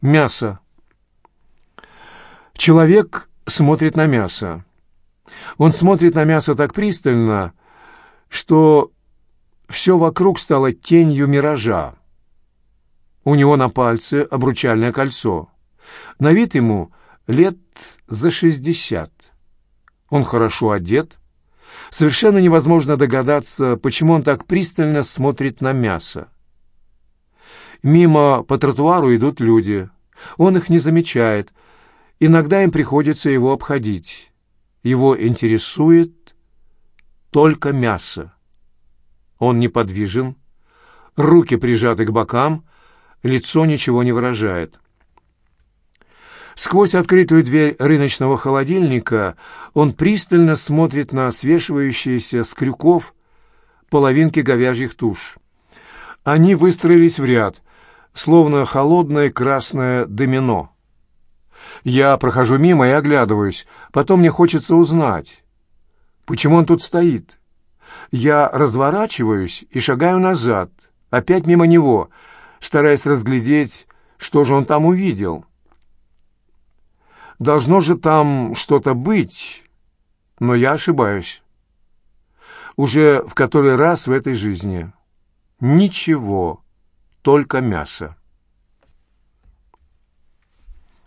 Мясо. Человек смотрит на мясо. Он смотрит на мясо так пристально, что все вокруг стало тенью миража. У него на пальце обручальное кольцо. На вид ему лет за шестьдесят. Он хорошо одет. Совершенно невозможно догадаться, почему он так пристально смотрит на мясо. Мимо по тротуару идут люди. Он их не замечает. Иногда им приходится его обходить. Его интересует только мясо. Он неподвижен, руки прижаты к бокам, лицо ничего не выражает. Сквозь открытую дверь рыночного холодильника он пристально смотрит на свешивающиеся с крюков половинки говяжьих туш. Они выстроились в ряд, словно холодное красное домино. Я прохожу мимо и оглядываюсь. Потом мне хочется узнать, почему он тут стоит. Я разворачиваюсь и шагаю назад, опять мимо него, стараясь разглядеть, что же он там увидел. Должно же там что-то быть, но я ошибаюсь. Уже в который раз в этой жизни. Ничего, только мясо.